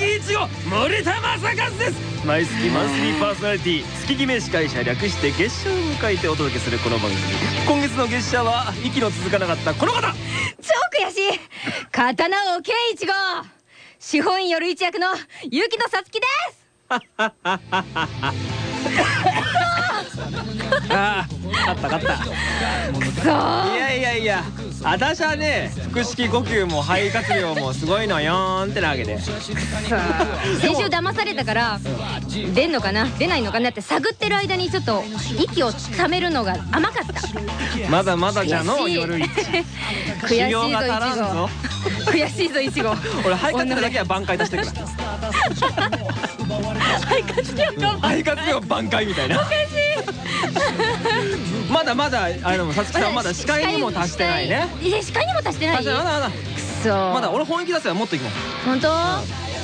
黒崎一護森田正和です。毎月マンスリーパーソナリティ月決め司会者略して月謝を迎えてお届けするこの番組。今月の月謝は息の続かなかったこの方。超悔しい。刀を圭一護司法院夜一役の結城野さつきです。ああ勝った勝った。くそいやいやいや私はね腹式呼吸も肺活量もすごいのよーんってなわけで。先週騙されたから出んのかな？出ないのかな？って探ってる間にちょっと息をためるのが甘かった。まだまだじゃの夜一 悔しいぞ修行が足らんぞ。一号。悔しいぞ一号。俺肺活量だけは挽回出してる。から肺活量が肺活量挽回みたいな。まだまだあれでもさつきさんまだ視界にも達してないね視界にも達してないまだまだ。くそまだ俺本気出せばもっといくもん。本当？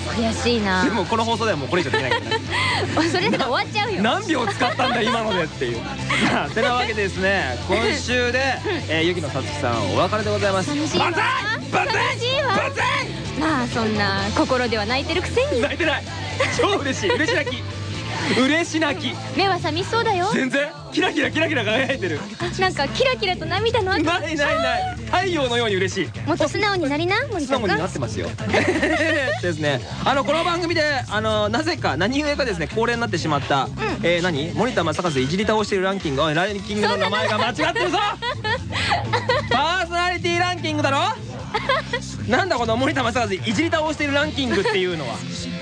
悔しいな。でもこの放送ではもうこれ以上できないから。ね それだ終わっちゃうよ。何秒使ったんだ今のでっていう。さあてなわけでですね 今週で、えー、ゆきのさつきさんお別れでございます。寂しいわ。バザイまあそんな心では泣いてるくせに。泣いてない。超嬉しい。嬉し泣き。嬉し泣き。目は寂しそうだよ。全然キラキラキラキラ輝いてる。あなんかキラキラと涙の跡ないないない。太陽のように嬉しい。もっと素直になりな森素直になってますよ。ですね。あのこの番組であのなぜか何故かですね恒例になってしまった、えー何？森田正和いじり倒してるランキング。ランキングの名前が間違ってるぞ。パーソナリティランキングだろ？なんだこの森田正和いじり倒してるランキングっていうのは？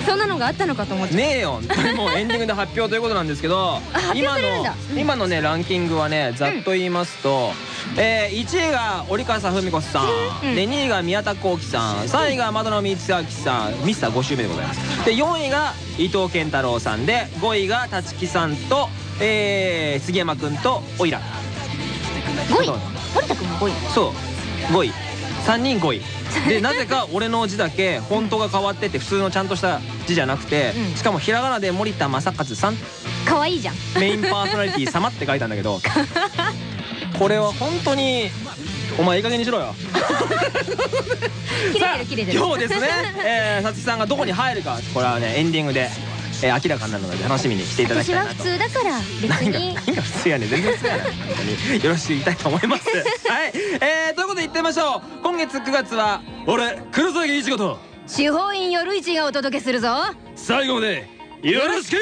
そんなのがあったのかと思ってねえよ。これもうエンディングで発表ということなんですけど発今の表されるんだ今のねランキングはねざっと言いますと、えー1位が折笠文子さん、うん。で2位が宮田幸喜さん3位が窓野光明さんミスター5周目でございます。で4位が伊藤健太郎さんで5位が立木さんと、えー杉山君とおいら。5位？森田君も5位？そう。5位。3人5位でなぜか俺の字だけフォントが変わってて普通のちゃんとした字じゃなくて、うん。しかもひらがなで森田正和さん。可愛いじゃん。メインパーソナリティ様って書いたんだけど これは本当にお前いい加減にしろよ。今日ですね、えー、さつきさんがどこに入るか。これはねエンディングで、えー明らかになるので楽しみにしていただき私はたいなと。普通だから別何がに何が普通やね。ん全然普通やね。ん 本当によろしく言いたいと思います。はい、えー、ということで言ってみましょう。今月9月は俺黒崎一護と。司法院夜市がお届けするぞ。最後までよろしく。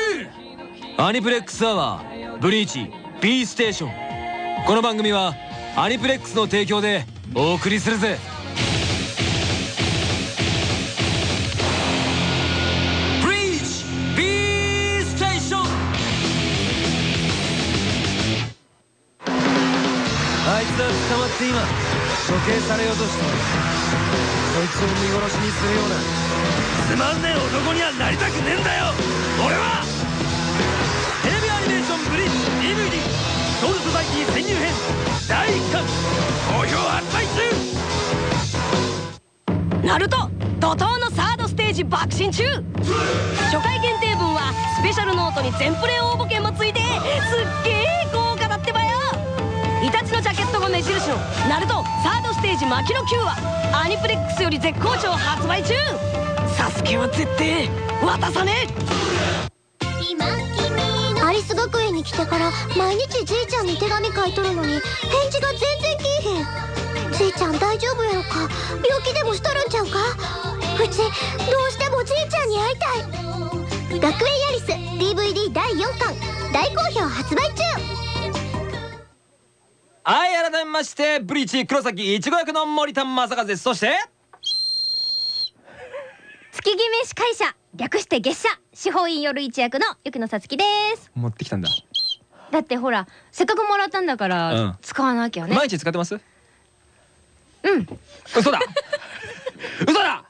アニプレックスアワーブリーチ B ステーション。この番組はアニプレックスの提供でお送りするぜって今処刑されようとしてそいつを見殺しにするようなつまんねえ男にはなりたくねえんだよ。俺はテレビアニメーションブリーチ DVD ソウルソサイティ潜入編第1巻好評発売中。ナルト怒涛のサードステージ爆心中初回限定分はスペシャルノートに全プレ応募券もついてすっげえイタチのジャケットが目印のナルトサードステージ牧野 Q はアニプレックスより絶好調発売中。サスケは絶対渡さねえ。アリス学園に来てから毎日じいちゃんに手紙書いとるのに返事が全然来えへん。じいちゃん大丈夫やろか？病気でもしとるんちゃうか？うちどうしてもじいちゃんに会いたい。学園ヤリス DVD 第4巻大好評発売はい改めましてブリーチ黒崎いちご役の森田正和です。そして月決め司会者略して月謝。司法院夜一役のゆきのさつきです。持ってきたんだ、だってほらせっかくもらったんだかうん。ら使わなきゃね。毎日使ってます？うん。嘘だ。嘘だ。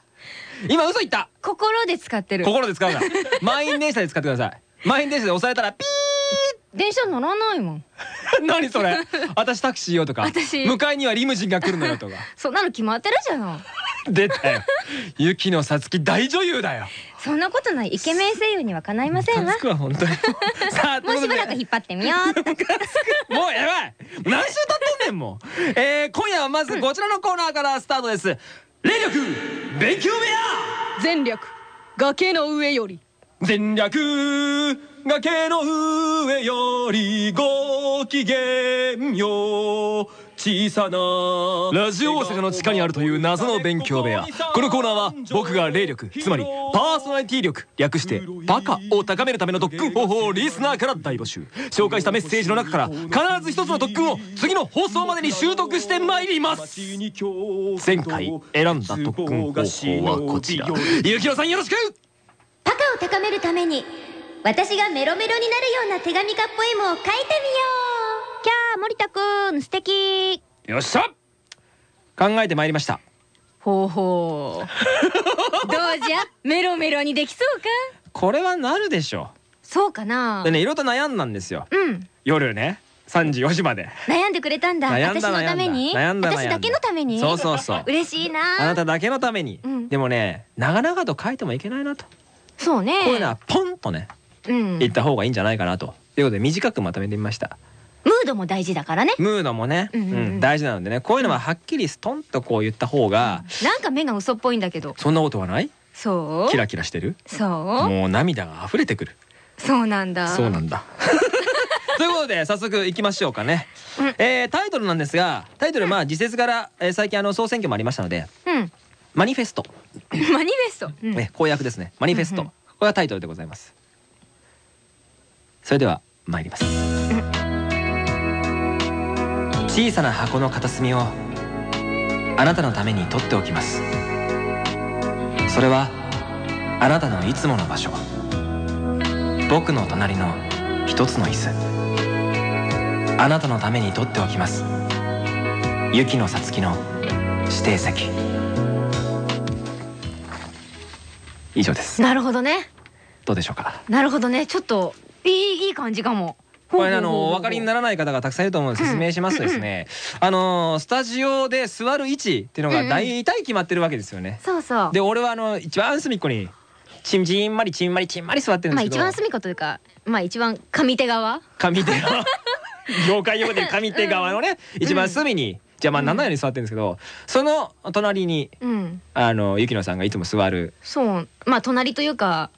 今嘘言った。心で使ってる。心で使うな。満員電車で使ってください。満員電車で押されたらピ電車乗らないもん。ー 何それ？私タクシーよとか。私。迎えにはリムジンが来るのよとか。そんなの決まってるじゃん。出たよ。ゆきのさつき大女優だよ。そんなことない。イケメン声優にはかないませんわ。本当に。さあともうしばらく引っ張ってみようもうやばい。何週経ってんねんもう。えー、今夜はまずこちらのコーナーからスタートです。霊力勉強部屋。全力。崖の上より。全略崖の上よりご機嫌よ小さなラジオ大阪の地下にあるという謎の勉強部屋。このコーナーは僕が霊力つまりパーソナリティ力略してパカを高めるための特訓方法をリスナーから大募集。紹介したメッセージの中から必ず一つの特訓を次の放送までに習得してまいります。前回選んだ特訓方法はこちら。ゆきろさんよろしくパカを高めるために私がメロメロになるような手紙かポエムを書いてみよう。キャー森田くん素敵。よっしゃ。考えてまいりました。ほうほう。どうじゃ？メロメロにできそうか？これはなるでしょそうかな？うでねいろと悩んだんですよ。うん。夜ね3時4時まで。悩んでくれたんだ。私のために？悩んだ私だけのために？そうそうそう。嬉しいな。あなただけのために、うん。でもね長々と書いてもいけないなと、そうね。こういうのはポンとねうん。言った方がいいんじゃないかなと。ということで短くまとめてみました。ムードも大事だからね。ムードもね、大事なのでね。こういうのははっきりストンとこう言った方が、なんか目が嘘っぽいんだけど。そんなことはない？そう。キラキラしてる？そう。もう涙が溢れてくる。そうなんだ。そうなんだ。ということで早速いきましょうかね、うん。えータイトルなんですがタイトルまあ時節から、えー最近あの総選挙もありましたのでうん。マニフェスト、マニフェスト？うん。ね、公約ですね。マニフェスト、これがタイトルでございますそれでは参ります。小さな箱の片隅をあなたのために取っておきます。それはあなたのいつもの場所。僕の隣の一つの椅子。あなたのために取っておきます。雪のさつきの指定席。以上です。なるほどね。どうでしょうか？なるほどね。ちょっといいいい感じかも。これあのお分かりにならない方がたくさんいると思うので説明しますとですね、あのスタジオで座る位置っていうのが大体決まってるわけですよね。そうそう。で俺はあの一番隅っこにちんちんまりちんまりちんまり座ってるんまあですけど、一番隅っこというかまあ一番上手側上手側業界用語で上手側のね一番隅に、じゃあまあ7ように座ってるんですけどその隣にうん。あの雪乃さんがいつも座る。そう。まあ隣というか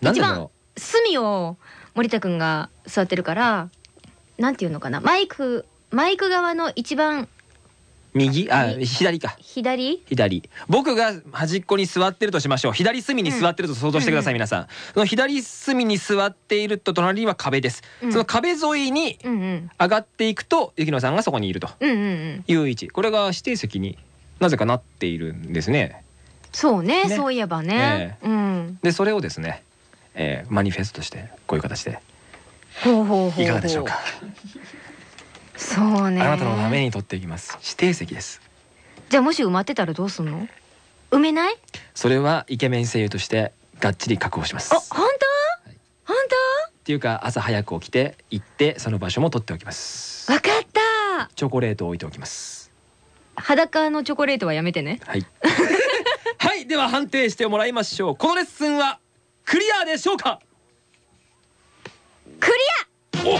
一番隅を森田くんが座ってるからなんていうのかな。マイクマイク側の一番う右？あはい左か。左？左。僕が端っこに座ってるとしましょう。左隅に座ってると想像してください、皆さん。その左隅に座っていると隣には壁です、うん。その壁沿いに上がっていくと雪乃さんがそこにいると。いう位置。これが指定席になぜかなっているんですね。そうねね。そういえばね、うん。でそれをですね、えーマニフェストとしてこういう形で。いかがでしょうか？そうね。あなたのために取っていきます。指定席です。じゃあもし埋まってたらどうすんの？埋めない？それはイケメン声優としてがっちり確保します。あ本当、本っていうか朝早く起きて行ってその場所も取っておきます。当わかった。チョコレートを置いておきます。裸のチョコレートはやめてね。はい。はい。では判定してもらいましょう。このレッスンはクリアでしょうか？クリ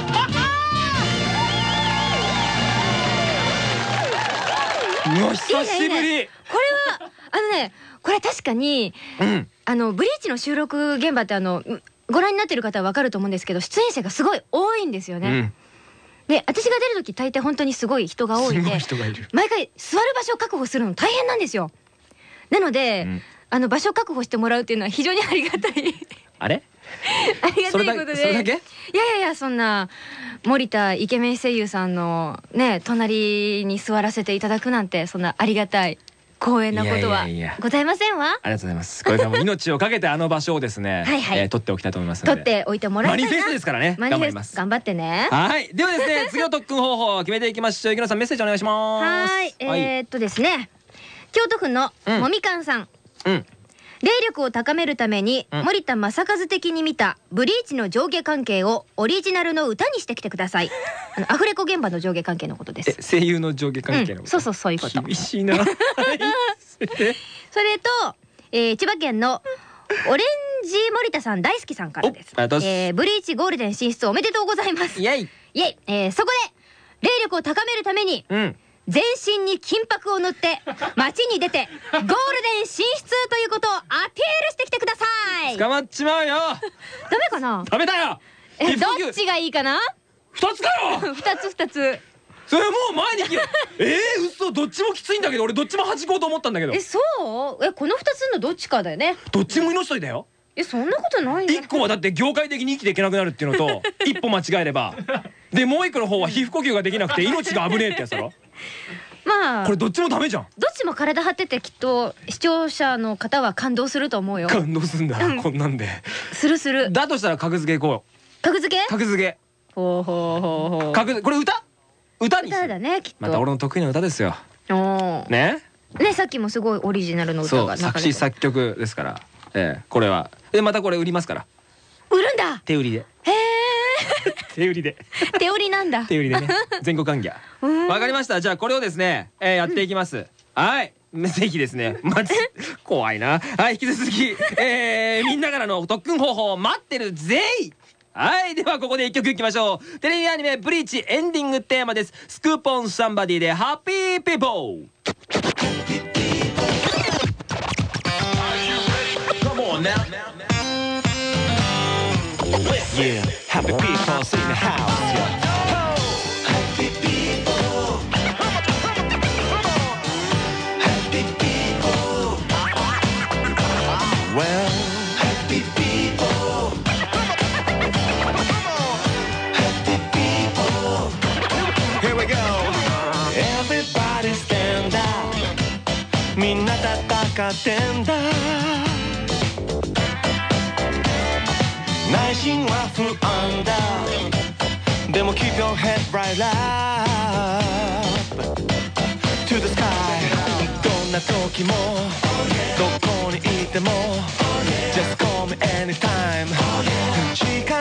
うわ久しぶり。いいねアこれはあのねこれ確かにうん。あのブリーチの収録現場ってあのんご覧になってる方はわかると思うんですけど出演者がすごい多いんですよね、うん。で私が出る時大抵本当にすごい人が多いんで人がいる。毎回座る場所を確保するの大変なんですよ。なので、うんあの場所確保してもらうっていうのは非常にありがたい。あれ？ありがたいことで。いやいやいやそんな森田イケメン声優さんのね隣に座らせていただくなんてそんなありがたい光栄なことはございませんわ。ありがとうございます。これからも命をかけてあの場所をですね はいはい。えー取っておきたいと思いますので。取っておいてもらいマニフェストですからね。頑張ります。頑張ってね。はい。ではですね 次の特訓方法を決めていきましょう。池野さんメッセージお願いします。はい。えー、っとですね。京都府のうん。もみかんさん、うん霊力を高めるために、うん。森田正和的に見たブリーチの上下関係をオリジナルの歌にしてきてください。あのアフレコ現場の上下関係のことです。え声優の上下関係のうん、そうそうそういうこと。厳しいな。は いそれと、えー千葉県のオレンジ森田さん大好きさんからです。おありがとうございます。えーブリーチゴールデン進出おめでとうございます。イエイ。イエイ、えーそこで霊力を高めるためにうん全身に金箔を塗って街に出てゴールデン進出ということをアピールしてきてください。ダ捕まっちまうよ。メかな？ダメだよ。えどっちがいいかな？二つかよ。二つ二つ。それもう前に来よ えー、嘘。どっちもきついんだけど。俺どっちも弾こうと思ったんだけど。えそう？えこの二つのどっちかだよね。どっちも命取りだよ。えそんなことないよ一個はだって業界的に生きていけなくなるっていうのと一歩間違えれば。でもう一個の方は皮膚呼吸ができなくて命が危ねえってやつだろまあこれどっちもダメじゃん。どっちも体張っててきっと視聴者の方は感動すると思うよ。感動すんだ。こんなんで。するする。だとしたら格付けいこうよ。格付け？格付け。ほうほうほうほう。格これ歌？歌にす歌るだねきっと。また俺の得意な歌ですよ。おー。ね？ねさっきもすごいオリジナルの歌が作詞作曲ですから。ええこれは。でまたこれ売りますから。売るんだ。手売りで。へえ 手売りで。手売りなんだ。手売りでね。全国歓迎うん。わかりました。じゃあこれをですね、えーやっていきます。はい。ぜひですねまず 怖いな。はい引き続き、えー、みんなからの特訓方法を待ってる。ぜいはい。ではここで一曲いきましょう。テレビアニメ「ブリーチ」エンディングテーマです。スクーポンサンバディで「ハッピーピーポー」Yeah, happy people in the house. Yeah. Well, happy people. Happy people. Here we go. Everybody stand up. みんな戦ってんだ。 でも Keep your head right up To the sky どんな時もどこにいても Just call me anytime 力に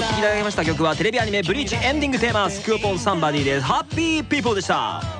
お聴きいただきました曲はテレビアニメ「ブリーチ」エンディングテーマ「スクーポンサンバディ」で「ハッピーピーポー」でした。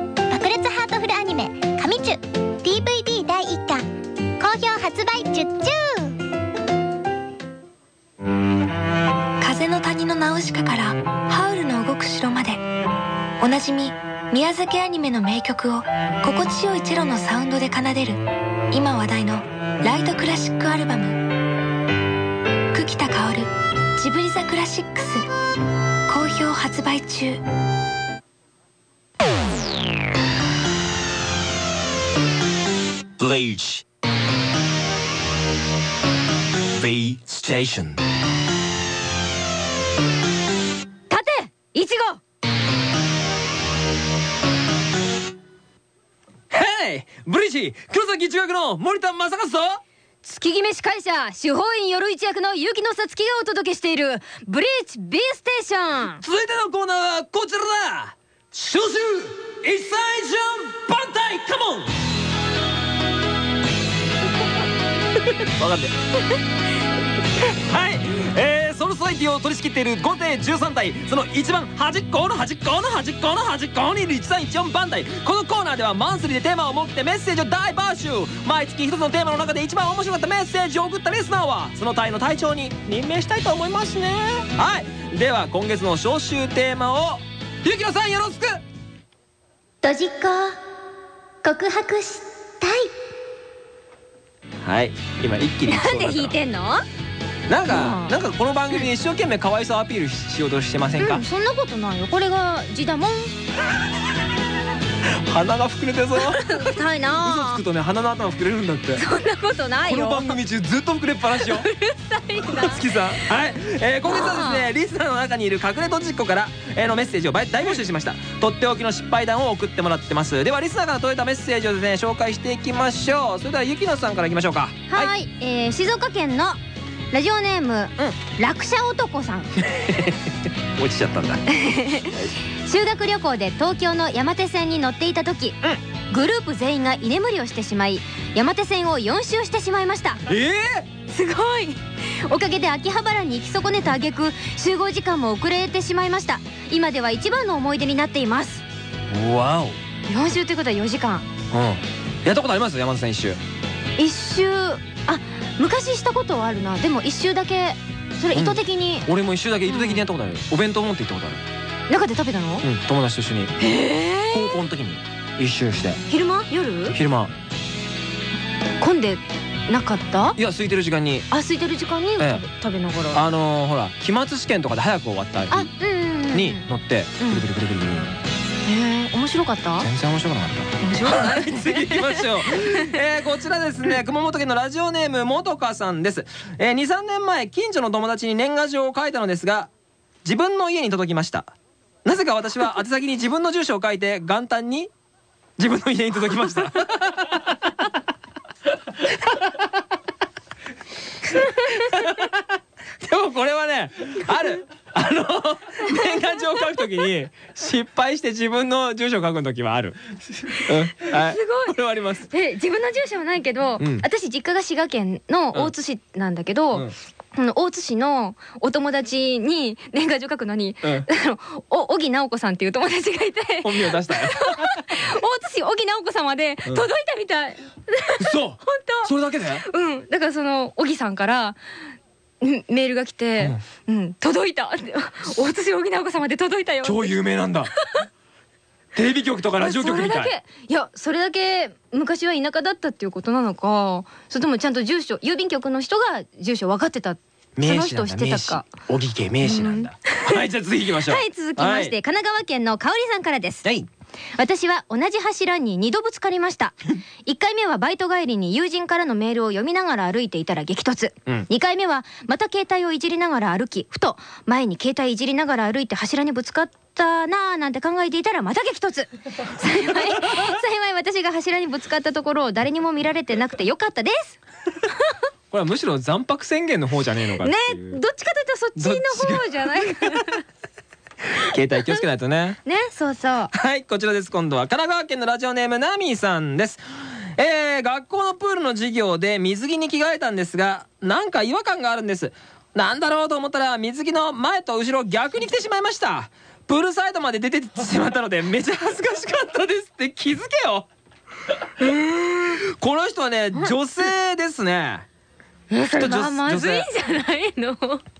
トフルアニメ「神チュ」DVD 第1巻好評発売中風の谷のナウシカからハウルの動く城までおなじみ宮崎アニメの名曲を心地よいチェロのサウンドで奏でる今話題のライトクラシックアルバム。久喜田薫ジブリザクラシックス好評発売中。Bleach B Station. 立ていちご。ヘイブリーチ黒崎中学の森田正和と月決め司会者司法院夜一役の結城のさつきがお届けしているブリーチ B ステーション続いてのコーナーはこちらだ。招集一歳ジャンバンタイカモン 分かんねえ。はい、えー、ソルソサイティを取り仕切っている5艇13体その一番端っこの端っこの端っこの端っこにいる1314番隊このコーナーではマンスリーでテーマを設けてメッセージを大募集。毎月一つのテーマの中で一番面白かったメッセージを送ったリスナーはその隊の隊長に任命したいと思いますね。はい。では今月の招集テーマをゆきのさんよろしく。ドジっ子告白したい。はい。今一気になんで引いてんの？なんかうん。なんかこの番組で一生懸命可愛さをアピールしようとしてませんか？うんそんなことないよ。これが字だもん 鼻が膨れてるぞ痛い嘘なつくとね鼻の頭膨れるんだって。そんなことないよ。この番組中ずっと膨れっぱなしよ。月さん。はい、えー今月はですねリスナーの中にいる隠れとちっこから、えーのメッセージを大大募集しました。とっておきの失敗談を送ってもらってます。ではリスナーから届いたメッセージをですね紹介していきましょう。それではゆきのさんからいきましょうか。はい、えー静岡県のラジオネーム、落車男さん。落ちちゃったんだ。修学旅行で東京の山手線に乗っていた時、グループ全員が居眠りをしてしまい山手線を4周してしまいました。えすごい。おかげで秋葉原に行き損ねた挙句集合時間も遅れてしまいました。今では一番の思い出になっています。ー、わお。4周ということは4時間。うん。やったことあります？山田さん一周。一周。あ昔したことはあるな。でも一周だけそれ意図的に。俺も一周だけ意図的にやったことある、お弁当持って行ったことある。中で食べたの？うん友達と一緒に。高校の時に一周して。昼間？夜？昼間。混んでなかった？いや空いてる時間に。あ空いてる時間に食べ,、え食べながら。あのー、ほら期末試験とかで早く終わったあ日に乗ってうん。くるくるくるくるくるへえ面白かった？全然面白くなかった。面白かった次行きましょう、えー、こちらですね。熊本県のラジオネームもとかさんです、えー、23年前近所の友達に年賀状を書いたのですが自分の家に届きました。なぜか私は宛先に自分の住所を書いて元旦に自分の家に届きました。でもこれはねあるあの年賀状を書くときに失敗して自分の住所を書くときはある、うん、はい、すごい。これはあります。え自分の住所はないけど、うん。私実家が滋賀県の大津市なんだけど、うん。この大津市のお友達に年賀状書くのに、うん。お小木直子さんっていう友達がいて。本名出したよ。大津市小木直子さんまで届いたみたい、嘘。本それだけで？うん。だからその小木さんからうんメールが来て「うん、届いた」って「大津市小木直子さんまで届いたよ」超有名なんだ。テレビ局とかラジオ局みたい。いやそれだけ昔は田舎だったっていうことなのか。それともちゃんと住所郵便局の人が住所分かってた。その人を知ってたか。小木家名士なんだ。はいじゃあ次行きましょう。はい続きまして、神奈川県の香里さんからです。はい私は同じ柱に2度ぶつかりました。1回目はバイト帰りに友人からのメールを読みながら歩いていたら激突、うん。2回目はまた携帯をいじりながら歩きふと前に携帯いじりながら歩いて柱にぶつかったなぁなんて考えていたらまた激突。幸い幸い私が柱にぶつかったところを誰にも見られてなくてよかったです。これはむしろ残白宣言の方じゃねえのかってねいう。どっちかというとそっちの方じゃないかな 携帯気をつけないとね。ねそうそう。はいこちらです。今度は神奈川県のラジオネームナミさんです。えー、学校のプールの授業で水着に着替えたんですがなんか違和感があるんです。なんだろうと思ったら水着の前と後ろ逆に来てしまいました。プールサイドまで出てしまったのでめちゃ恥ずかしかったですって。気づけよ。この人はね女性ですねえそれままずいんじゃないの。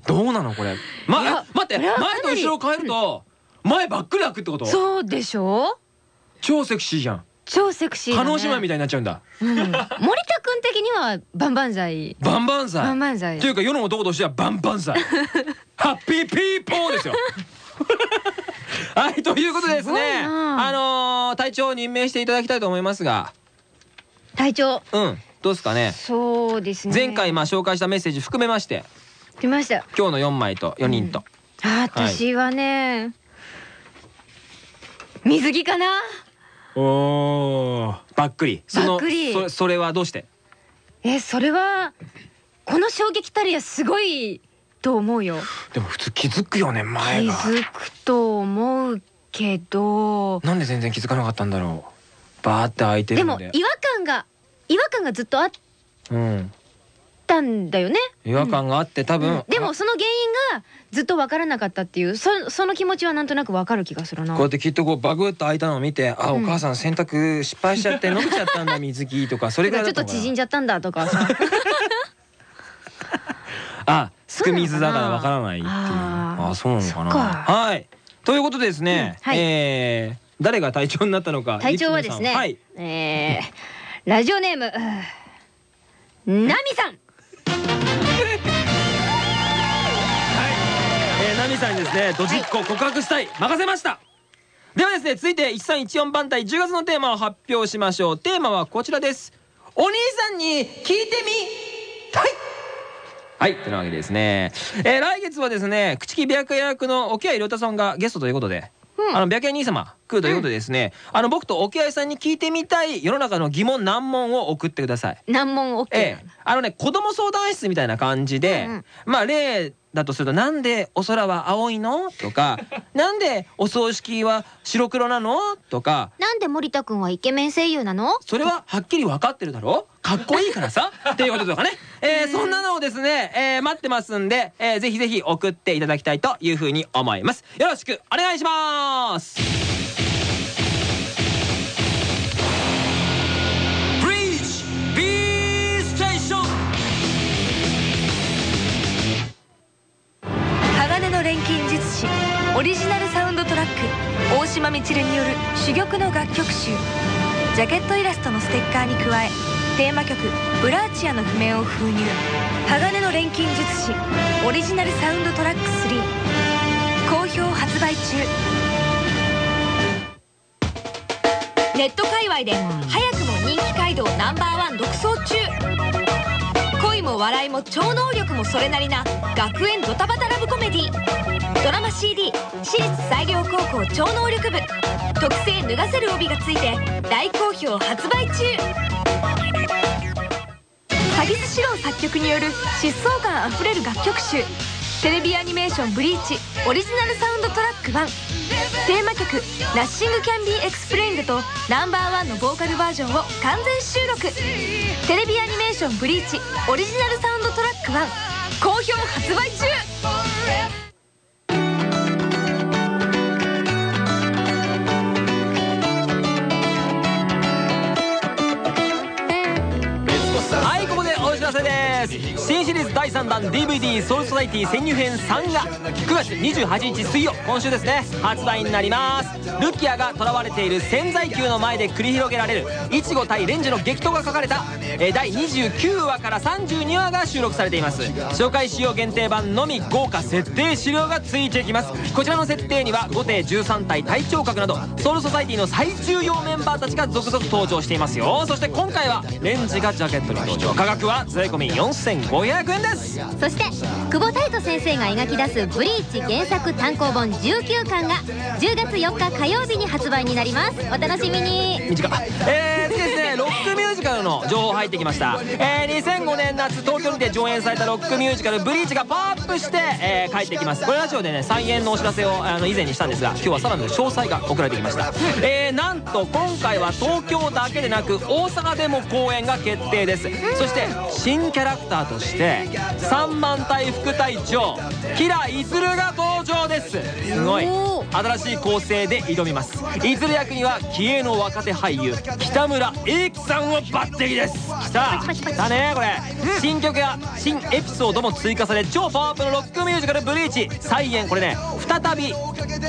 どうなのこれ？ま待って前とり後ろ変えると前ばっくり開くってこと？そうでしょ？超セクシーじゃん。超セクシー叶姉妹みたいになっちゃうんだ。うん、森田君的にはバンバン剤バンバンバン剤バン剤というか世の男としてはバンバン剤ハッピーピーポーですよ。はいということでですねな。あのー隊長を任命していただきたいと思いますが。隊長。うんどうですかね？そうですね。前回まあ紹介したメッセージ含めまして。来ました。今日の4枚と4人と、あ私はね、水着かな？おおばっくり。ばっくり。そそれはどうして？えそれはこの衝撃たるやすごいと思うよ。でも普通気づくよね気前が。づくと思うけど。なんで全然気づかなかったんだろう。バーって開いてでるのでも違和感が違和感がずっとあっうんたんだよね、違和感があって多分、うんでもその原因がずっと分からなかったっていうそその気持ちはなんとなく分かる気がするな。こうやってきっとこうバグッと開いたのを見て「あおうん。母さん洗濯失敗しちゃって伸びちゃったんだ水着」とか それぐらい。ちょっと縮んじゃったんだとかさ。あすく水だからわからないっていう。あそうなのかな。はい。ということでですね、うん。はい。えー誰が隊長になったのか隊長はですね、はい。えーラジオネームナミさん。えー、ナミさんにですねドジっ子告白したい、任せました。ではですね続いて1314番隊10月のテーマを発表しましょう。テーマはこちらです。お兄さんに聞いてみたい。はい。というわけでですね、えー、来月はですね朽木白夜役の沖合亮太さんがゲストということであの白夜兄様来るということでですね、あの僕と沖合さんに聞いてみたい世の中の疑問難問を送ってください。難問？OK、ええ、あのね子供相談室みたいな感じで、うんうん。まあ例だとすると「なんでお空は青いの?」とか「なんでお葬式は白黒なの?」とか。なんで森田くんはイケメン声優なの？それははっきり分かってるだろ？かっこいいからさ。っていうこととかね、えーそんなのをですね、えー待ってますんで、えーぜひぜひ送っていただきたいというふうに思います。よろしくお願いします錬金術師オリジナルサウンドトラック大島みちるによる珠玉の楽曲集。ジャケットイラストのステッカーに加えテーマ曲「ブラーチア」の譜面を封入。鋼の錬金術師オリジナルサウンドトラック3好評発売中。ネット界隈で早くも人気街道ナンバーワン独走中。恋も笑いも超能力もそれなりな学園ドタバタラブメディドラマ CD 私立西陵高校超能力部。特製脱がせる帯がついて大好評発売中。鷺巣詩郎作曲による疾走感あふれる楽曲集。テレビアニメーション「ブリーチ」オリジナルサウンドトラック1テーマ曲「 Nothing Can Be Explained」と Number One のボーカルバージョンを完全収録。テレビアニメーション「ブリーチ」オリジナルサウンドトラック1好評発売中。第3弾 DVD ソウルソサイティ潜入編3が9月28日水曜今週ですね。発売になります。ルキアが囚われている潜在級の前で繰り広げられるイチゴ対レンジの激闘が書かれたえ第29話から32話が収録されています。紹介仕様限定版のみ豪華設定資料がついていきます。こちらの設定には5艇13体隊長格などソウルソサイティの最重要メンバーたちが続々登場していますよ。そして今回はレンジがジャケットに登場。価格は税込4500円です。そして久保太斗先生が描き出す「ブリーチ」原作単行本19巻が10月4日火曜日に発売になります。お楽しみに。短い。えー、でですね ュージカルの情報入ってきました。えー、2005年夏東京にて上演されたロックミュージカル「ブリーチ」がパワーアップして、えー帰ってきます。これラジオでね再演のお知らせをあの以前にしたんですが今日はさらなる詳細が送られてきました。えー、なんと今回は東京だけでなく大阪でも公演が決定です。そして新キャラクターとして3万体副隊長キライズルが登場です。すごい。新しい構成で挑みます。イズル役には気鋭の若手俳優北村英樹さんを抜擢です。きた。来たねこれ。新曲や新エピソードも追加され超パワーアップのロックミュージカル「ブリーチ」再演これね再び、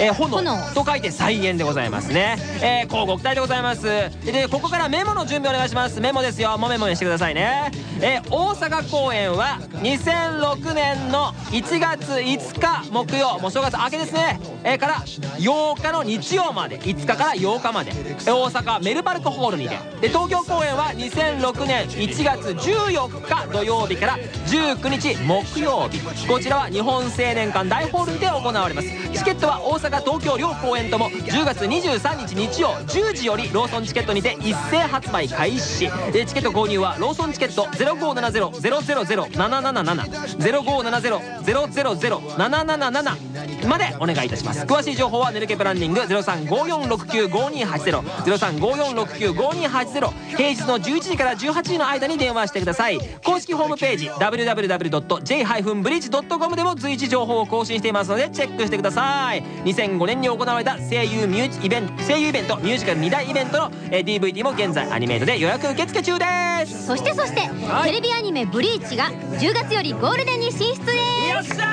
えー炎炎。と書いて再演でございますね。えー、乞うご期待でございます。でここからメモの準備お願いします。メモですよ。もうメモにしてくださいね。えー、大阪公演は2006年の1月5日木曜。もう正月明けですね。えー、から8日の日曜まで。5日から8日まで。えー大阪メルパルクホールにて。で東京公演は2006年1月14日土曜日から19日木曜日。こちらは日本青年館大ホールにて行われます。チケットは大阪東京両公演とも10月23日日曜10時よりローソンチケットにて一斉発売開始。チケット購入はローソンチケット0570-000-777までお願いいたします。詳しい情報はネルケプランニング0354695280 0354695280平日の11時から18時の間に電話してください。公式ホームページ www.j-bridge.com でも随時情報を更新していますのでチェックしてください。2005年に行われた声優ミュージイベント声優イベントミュージカル2大イベントのえー DVD も現在アニメートで予約受付中です。そしてそして、はい。テレビアニメ「ブリーチ」が10月よりゴールデンに進出です。よっしゃ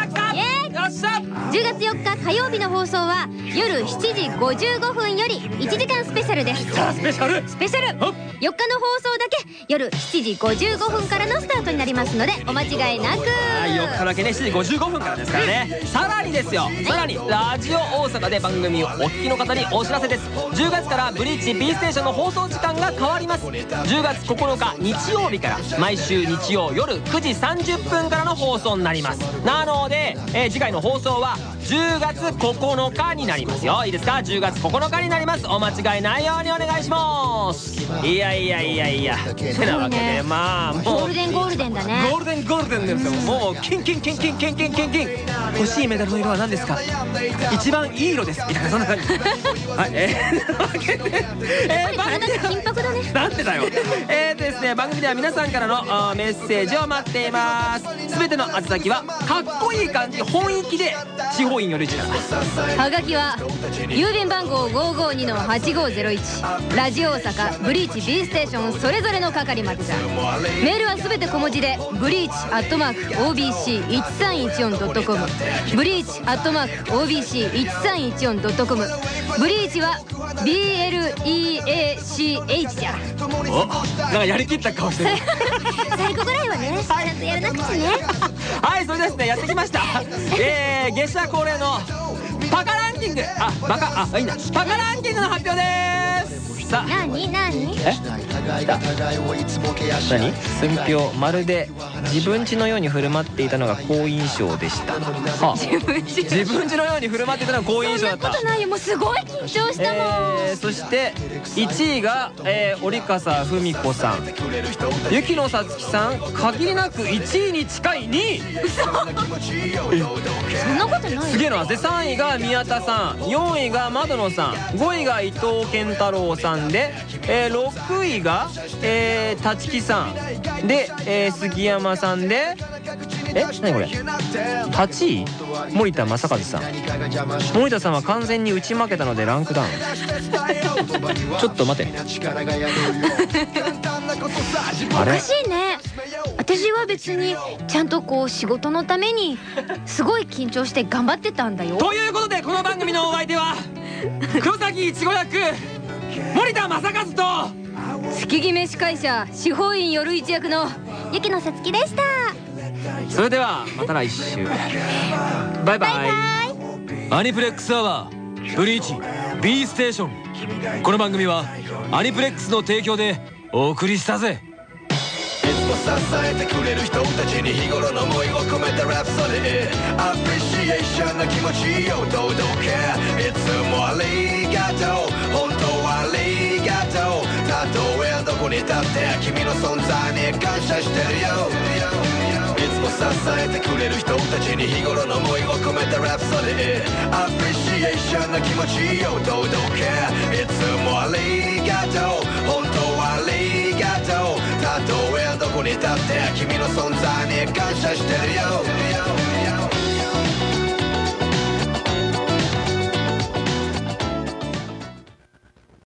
よっしゃ10月4日火曜日の放送は夜7時55分より1時間スペシャルです。スペシャル。スペシャル。ほっ。4日の放送だけ夜7時55分からのスタートになりますのでお間違いなく。はい4日だけね7時55分からですからね。さらにですよ。さらにラジオ大阪で番組をお聞きの方にお知らせです。10月からブリーチ B ステーションの放送時間が変わります。10月9日日曜日から毎週日曜夜9時30分からの放送になります。なので、えー次回の放送は10月9日になりますよ。いいですか？10月9日になります。お間違いないようにお願いします。いやいやいや。いやてなわけで。まあもう。ゴールデンゴールデンだねゴールデンゴールデンですよ。もうキンキンキンキンキンキンキンキン。欲しいメダルの色は何ですか？一番いい色です。みたいなそんな感じ。はい。えー、なわけで。えー、番体組が金箔だね。なんでだよ。えーとですね番組では皆さんからのメッセージを待っています。すべての宛先はかっこいい感じ本意気で地方員より一はがきは郵便番号552-8501ラジオ大阪ブリーチ B ステーションそれぞれの係までじゃメールはすべて小文字でブリーチアットマーク OBC1314.com ブリーチアットマーク OBC1314.com ブリーチは BLEACH じゃ。おなんかやりきった顔してる。最後ぐらいはねちゃんとやらなくちゃね。はいそれですねやってきました。えー、月謝恒例のパカランキング。あバカ。あいいんだパカランキングの発表です。さあ。なになにえ何？寸評まるで自分家のように振る舞っていたのが好印象でした。はあ自分家のように振る舞っていたのが好印象だった。そんなことないよ。もうすごい緊張したもん、えー、そして1位が、えー、折笠文子さん。雪野さつきさん。限りなく1位に近い2位。そんなことないよ。すげえな。で3位が宮田さん4位が窓野さん5位が伊藤健太郎さんで、えー、6位が、えー、立木さんで、えー、杉山さんでえ何これ？8位？森田正和さん。森田さんは完全に打ち負けたのでランクダウン。ちょっと待て。あおかれしいね。私は別にちゃんとこう仕事のためにすごい緊張して頑張ってたんだよ。ということでこの番組のお相手は 黒崎いちご役森田正和と月決め司会者司法院夜一役の雪野さつきでしたそれではまた来週。バイバイ。アニプレックスアワーブリーチ B ステーション。この番組はアニプレックスの提供でお送りしたぜ。いつも支えてくれる人たちに日頃の思いを込めたラプソディ。アプリシエーションな気持ちを届けいつもありがとう本当はありがとう。たとえどこに立って君の存在に感謝してるよ。いつも支えてくれる人たちに日頃の思いを込めたラプソディ。アプリシエーションの気持ちを届けいつもありがとう本当はありがとうたとえどこに立って君の存在に感謝してるよ。